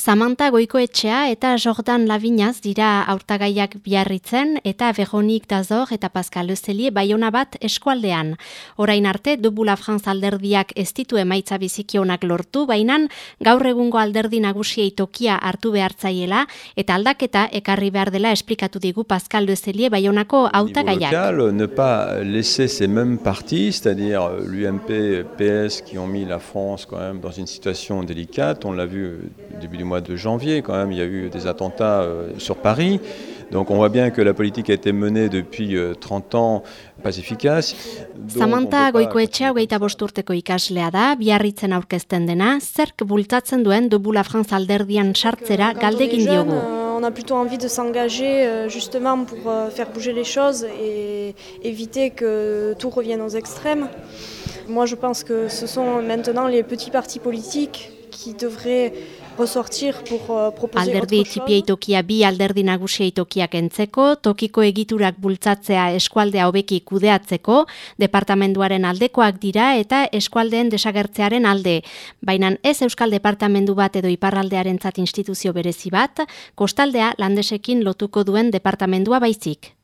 Samantha Goikoetxea eta Jordan Lavinaz dira aurtagaiak biarritzen eta Veronik Dazor eta Pascal Lezelie baiona bat eskualdean. Orain arte, Dubula Franz alderdiak ez ditu emaitza bizikionak lortu, bainan gaur egungo alderdi nagusiei tokia hartu behartzaiela eta aldaketa ekarri behar dela esplikatu digu Pascal Lezelie baionako aurtagaiak. Ne pas laisser ces mêmes partis, c'est-à-dire l'UMP, PS, qui ont mis la France quand même dans une situation délicate, on l'a vu début du mois de janvier, quand même, il y a eu des attentats euh, sur Paris. Donc on voit bien que la politique a été menée depuis 30 euh, ans pas efficace. Samantha Goikoetxea hogeita bosturteko ikaslea da, biarritzen aurkezten dena, zerk bultatzen duen Dubula alderdian sartzera galdegin diogu. Euh, on a plutôt envie de s'engager justement pour faire bouger les choses et éviter que tout revienne aux extrêmes. Moi je pense que ce sont maintenant les petits partis politiques qui devraient ressortir pour uh, proposer alderdi txipiaitokia bi alderdi nagusiaitokiak entzeko, tokiko egiturak bultzatzea eskualdea hobeki kudeatzeko, departamenduaren aldekoak dira eta eskualdeen desagertzearen alde. Baina ez Euskal Departamendu bat edo iparraldearen zat instituzio berezi bat, kostaldea landesekin lotuko duen departamendua baizik.